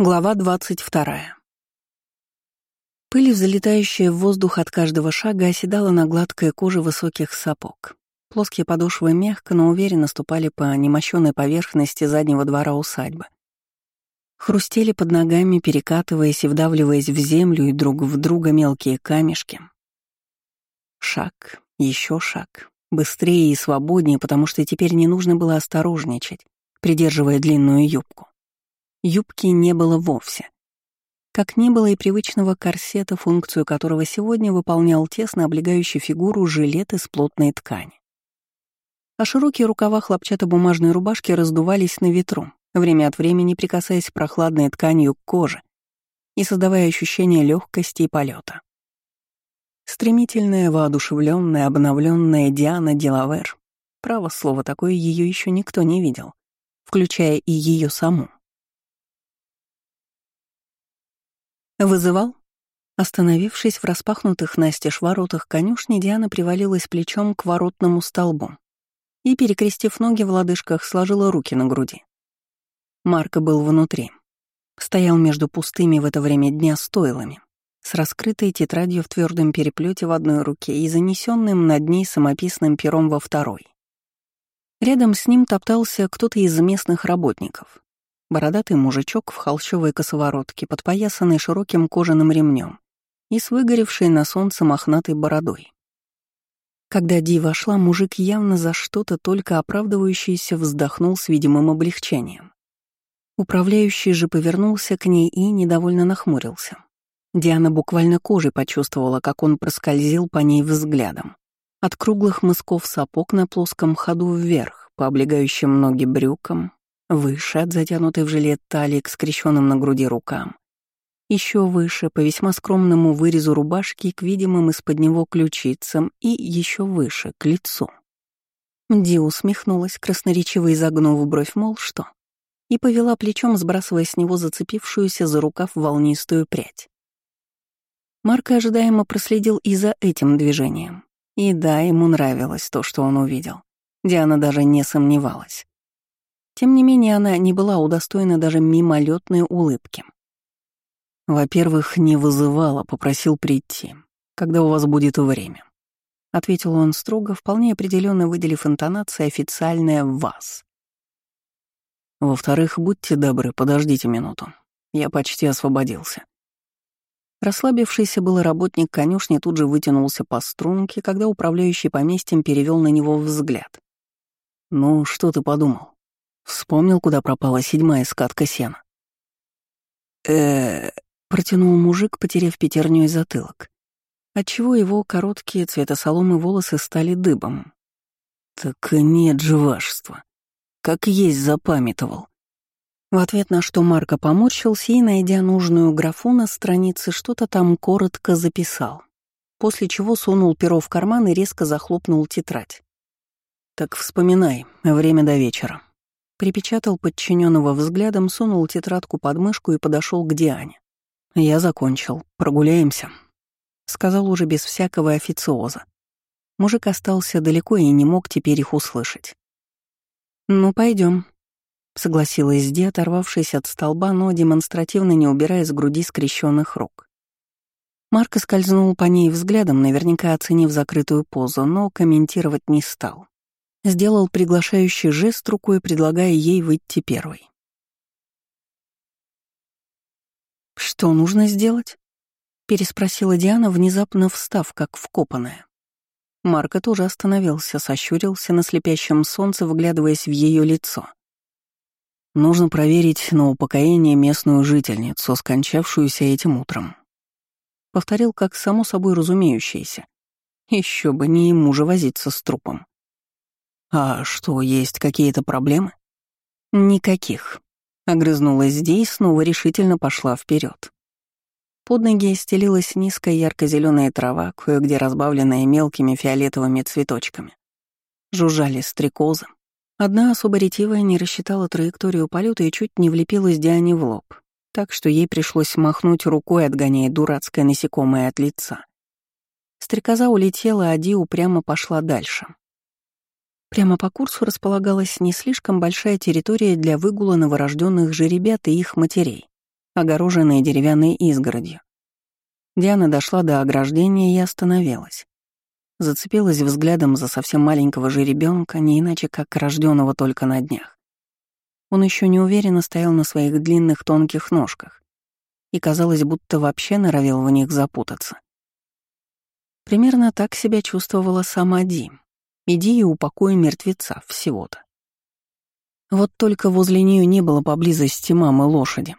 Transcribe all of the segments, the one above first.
Глава двадцать вторая. Пыль, взлетающая в воздух от каждого шага, оседала на гладкой коже высоких сапог. Плоские подошвы мягко, но уверенно ступали по немощенной поверхности заднего двора усадьбы. Хрустели под ногами, перекатываясь и вдавливаясь в землю и друг в друга мелкие камешки. Шаг, еще шаг. Быстрее и свободнее, потому что теперь не нужно было осторожничать, придерживая длинную юбку. Юбки не было вовсе. Как не было и привычного корсета, функцию которого сегодня выполнял тесно облегающий фигуру жилет из плотной ткани. А широкие рукава хлопчатобумажной рубашки раздувались на ветру, время от времени прикасаясь прохладной тканью к коже и создавая ощущение легкости и полета. Стремительная, воодушевленная, обновленная Диана Делавер, право слово такое ее еще никто не видел, включая и ее саму. «Вызывал?» Остановившись в распахнутых настежь воротах конюшни, Диана привалилась плечом к воротному столбу и, перекрестив ноги в лодыжках, сложила руки на груди. Марко был внутри. Стоял между пустыми в это время дня стойлами, с раскрытой тетрадью в твердом переплете в одной руке и занесенным над ней самописным пером во второй. Рядом с ним топтался кто-то из местных работников, Бородатый мужичок в холщовой косоворотке, подпоясанный широким кожаным ремнем и с выгоревшей на солнце мохнатой бородой. Когда Ди вошла, мужик явно за что-то только оправдывающийся вздохнул с видимым облегчением. Управляющий же повернулся к ней и недовольно нахмурился. Диана буквально кожей почувствовала, как он проскользил по ней взглядом. От круглых мысков сапог на плоском ходу вверх, по облегающим ноги брюкам, Выше от затянутой в жилет талии к скрещенным на груди рукам. Еще выше, по весьма скромному вырезу рубашки к видимым из-под него ключицам и еще выше, к лицу. Ди усмехнулась, красноречиво изогнув бровь, мол, что, и повела плечом, сбрасывая с него зацепившуюся за рукав волнистую прядь. Марк ожидаемо проследил и за этим движением. И да, ему нравилось то, что он увидел. Диана даже не сомневалась. Тем не менее, она не была удостоена даже мимолетной улыбки. «Во-первых, не вызывала, попросил прийти, когда у вас будет время», — ответил он строго, вполне определенно выделив интонации официальное «вас». «Во-вторых, будьте добры, подождите минуту. Я почти освободился». Расслабившийся был работник конюшни тут же вытянулся по струнке, когда управляющий поместьем перевел на него взгляд. «Ну, что ты подумал?» Вспомнил, куда пропала седьмая скатка сена. э протянул мужик, потеряв пятерню и затылок, отчего его короткие цвета соломы волосы стали дыбом. «Так нет же вашества. Как есть запамятовал». В ответ на что Марко поморщился и, найдя нужную графу на странице, что-то там коротко записал, после чего сунул перо в карман и резко захлопнул тетрадь. «Так вспоминай, время до вечера». Припечатал подчиненного взглядом, сунул тетрадку под мышку и подошел к Диане. «Я закончил. Прогуляемся», — сказал уже без всякого официоза. Мужик остался далеко и не мог теперь их услышать. «Ну, пойдем, согласилась Ди, оторвавшись от столба, но демонстративно не убирая с груди скрещенных рук. Марко скользнул по ней взглядом, наверняка оценив закрытую позу, но комментировать не стал. Сделал приглашающий жест рукой, предлагая ей выйти первой. «Что нужно сделать?» — переспросила Диана, внезапно встав, как вкопанная. Марко тоже остановился, сощурился на слепящем солнце, вглядываясь в ее лицо. «Нужно проверить на упокоение местную жительницу, скончавшуюся этим утром». Повторил как само собой разумеющееся. Еще бы не ему же возиться с трупом. «А что, есть какие-то проблемы?» «Никаких», — огрызнулась и снова решительно пошла вперед. Под ноги стелилась низкая ярко-зеленая трава, кое-где разбавленная мелкими фиолетовыми цветочками. Жужжали стрекозы. Одна особо ретивая не рассчитала траекторию полета и чуть не влепилась Диане в лоб, так что ей пришлось махнуть рукой, отгоняя дурацкое насекомое от лица. Стрекоза улетела, а Ди упрямо пошла дальше, Прямо по курсу располагалась не слишком большая территория для выгула новорожденных жеребят и их матерей, огороженное деревянной изгородью. Диана дошла до ограждения и остановилась. Зацепилась взглядом за совсем маленького жеребенка, не иначе как рожденного только на днях. Он еще неуверенно стоял на своих длинных тонких ножках и казалось, будто вообще норовил в них запутаться. Примерно так себя чувствовала сама Ди. Иди и упокой мертвеца всего-то. Вот только возле нее не было поблизости мамы лошади.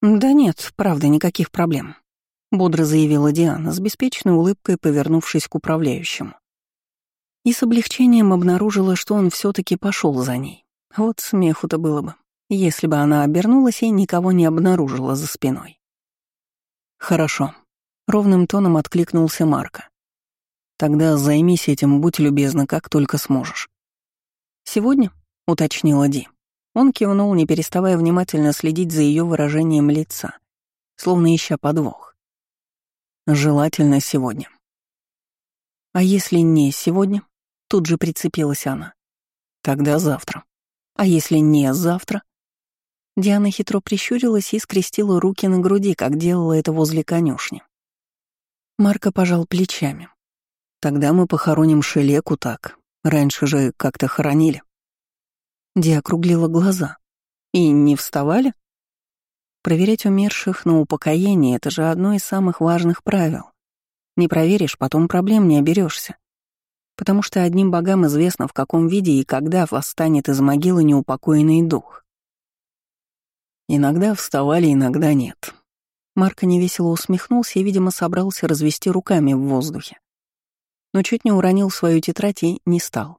«Да нет, правда, никаких проблем», — бодро заявила Диана, с беспечной улыбкой повернувшись к управляющему. И с облегчением обнаружила, что он все таки пошел за ней. Вот смеху-то было бы, если бы она обернулась и никого не обнаружила за спиной. «Хорошо», — ровным тоном откликнулся Марко. «Тогда займись этим, будь любезна, как только сможешь». «Сегодня?» — уточнила Ди. Он кивнул, не переставая внимательно следить за ее выражением лица, словно ища подвох. «Желательно сегодня». «А если не сегодня?» — тут же прицепилась она. «Тогда завтра». А если не завтра? Диана хитро прищурилась и скрестила руки на груди, как делала это возле конюшни. Марко пожал плечами. «Тогда мы похороним Шелеку так. Раньше же как-то хоронили». Ди округлила глаза. «И не вставали?» Проверять умерших на упокоение — это же одно из самых важных правил. Не проверишь, потом проблем не оберешься потому что одним богам известно, в каком виде и когда восстанет из могилы неупокоенный дух. Иногда вставали, иногда нет. Марко невесело усмехнулся и, видимо, собрался развести руками в воздухе. Но чуть не уронил свою тетрадь и не стал.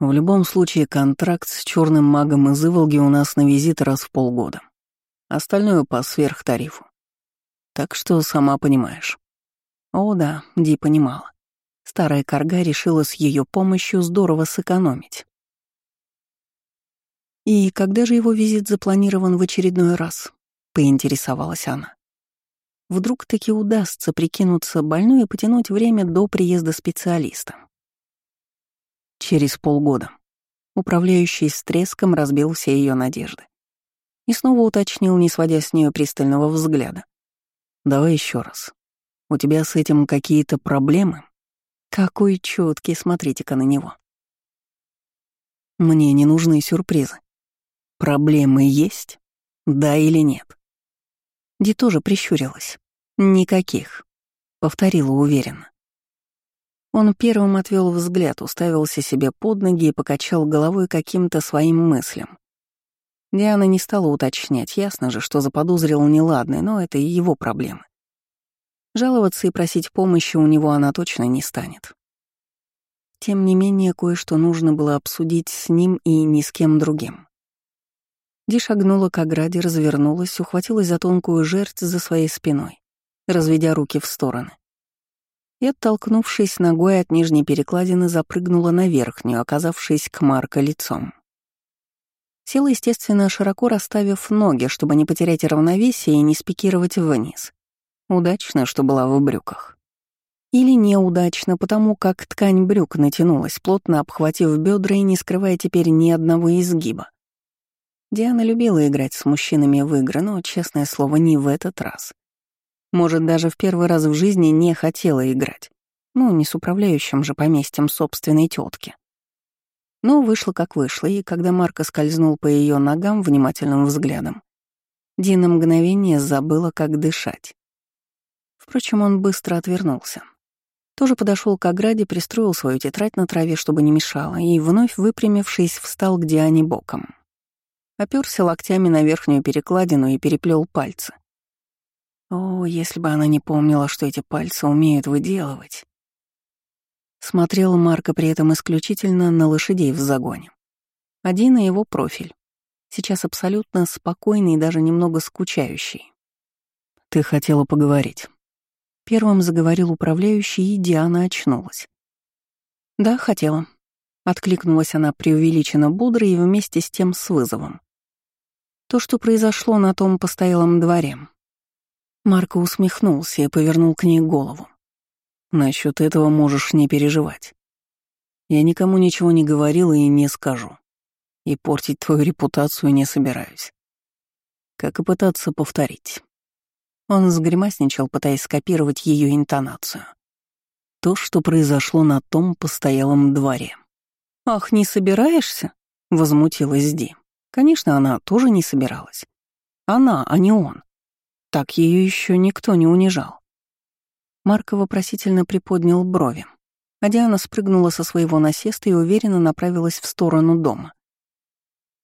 В любом случае, контракт с черным магом из Иволги у нас на визит раз в полгода. Остальное по сверхтарифу. Так что сама понимаешь. О да, Ди понимала. Старая корга решила с ее помощью здорово сэкономить. «И когда же его визит запланирован в очередной раз?» — поинтересовалась она. Вдруг таки удастся прикинуться больной и потянуть время до приезда специалиста. Через полгода. Управляющий с треском разбил все ее надежды. И снова уточнил, не сводя с нее пристального взгляда. «Давай еще раз. У тебя с этим какие-то проблемы?» Какой чуткий, смотрите-ка на него. Мне не нужны сюрпризы. Проблемы есть? Да или нет? Ди тоже прищурилась. Никаких. Повторила уверенно. Он первым отвел взгляд, уставился себе под ноги и покачал головой каким-то своим мыслям. Диана не стала уточнять, ясно же, что заподозрил неладное, но это и его проблемы. Жаловаться и просить помощи у него она точно не станет. Тем не менее, кое-что нужно было обсудить с ним и ни с кем другим. Ди шагнула к ограде, развернулась, ухватилась за тонкую жерть за своей спиной, разведя руки в стороны. И, оттолкнувшись ногой от нижней перекладины, запрыгнула на верхнюю, оказавшись к Марка лицом. Села, естественно, широко расставив ноги, чтобы не потерять равновесие и не спикировать вниз. Удачно, что была в брюках. Или неудачно, потому как ткань брюк натянулась, плотно обхватив бедра и не скрывая теперь ни одного изгиба. Диана любила играть с мужчинами в игры, но, честное слово, не в этот раз. Может, даже в первый раз в жизни не хотела играть. Ну, не с управляющим же поместьем собственной тетки. Но вышло как вышло, и когда Марка скользнул по ее ногам внимательным взглядом, Дина мгновение забыла, как дышать. Впрочем, он быстро отвернулся. Тоже подошел к ограде, пристроил свою тетрадь на траве, чтобы не мешало, и, вновь выпрямившись, встал к Диане боком. Оперся локтями на верхнюю перекладину и переплел пальцы. О, если бы она не помнила, что эти пальцы умеют выделывать. Смотрел Марко при этом исключительно на лошадей в загоне. Один и его профиль. Сейчас абсолютно спокойный и даже немного скучающий. «Ты хотела поговорить», Первым заговорил управляющий, и Диана очнулась. «Да, хотела». Откликнулась она преувеличенно бодро и вместе с тем с вызовом. То, что произошло на том постоялом дворе. Марко усмехнулся и повернул к ней голову. «Насчет этого можешь не переживать. Я никому ничего не говорила и не скажу. И портить твою репутацию не собираюсь. как и пытаться повторить. Он сгримасничал, пытаясь скопировать ее интонацию. То, что произошло на том постоялом дворе. «Ах, не собираешься?» — возмутилась Ди. Конечно, она тоже не собиралась. Она, а не он. Так ее еще никто не унижал. Марко вопросительно приподнял брови, а Диана спрыгнула со своего насеста и уверенно направилась в сторону дома.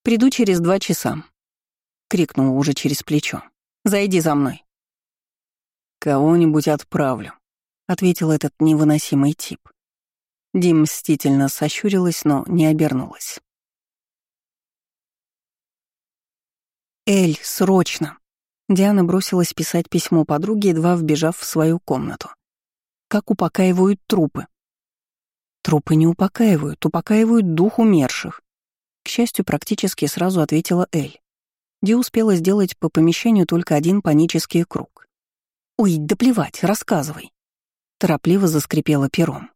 «Приду через два часа», — крикнула уже через плечо. «Зайди за мной». «Кого-нибудь отправлю», — ответил этот невыносимый тип. Дим мстительно сощурилась, но не обернулась. «Эль, срочно!» Диана бросилась писать письмо подруге, едва вбежав в свою комнату. «Как упокаивают трупы?» «Трупы не упокаивают, упокаивают дух умерших», к счастью, практически сразу ответила Эль. Ди успела сделать по помещению только один панический круг. «Ой, да плевать, рассказывай!» Торопливо заскрипела пером.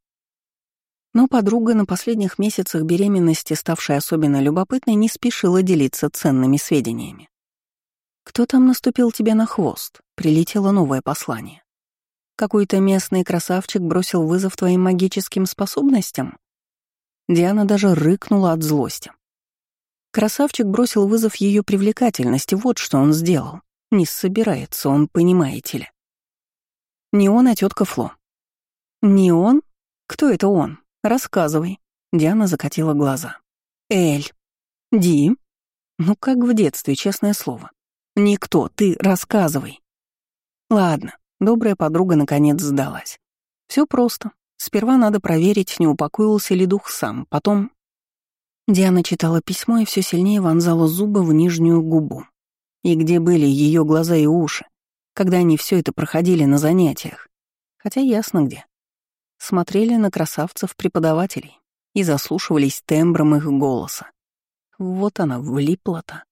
Но подруга на последних месяцах беременности, ставшая особенно любопытной, не спешила делиться ценными сведениями. «Кто там наступил тебе на хвост?» — прилетело новое послание. «Какой-то местный красавчик бросил вызов твоим магическим способностям?» Диана даже рыкнула от злости. Красавчик бросил вызов ее привлекательности, вот что он сделал. Не собирается он, понимаете ли. Не он, а тетка Фло. Не он? Кто это он? Рассказывай. Диана закатила глаза. Эль. Ди. Ну, как в детстве, честное слово. Никто, ты рассказывай. Ладно, добрая подруга наконец сдалась. Все просто. Сперва надо проверить, не упокоился ли дух сам, потом... Диана читала письмо и все сильнее вонзала зубы в нижнюю губу. И где были ее глаза и уши, когда они все это проходили на занятиях? Хотя ясно где. Смотрели на красавцев-преподавателей и заслушивались тембром их голоса. Вот она влипла-то.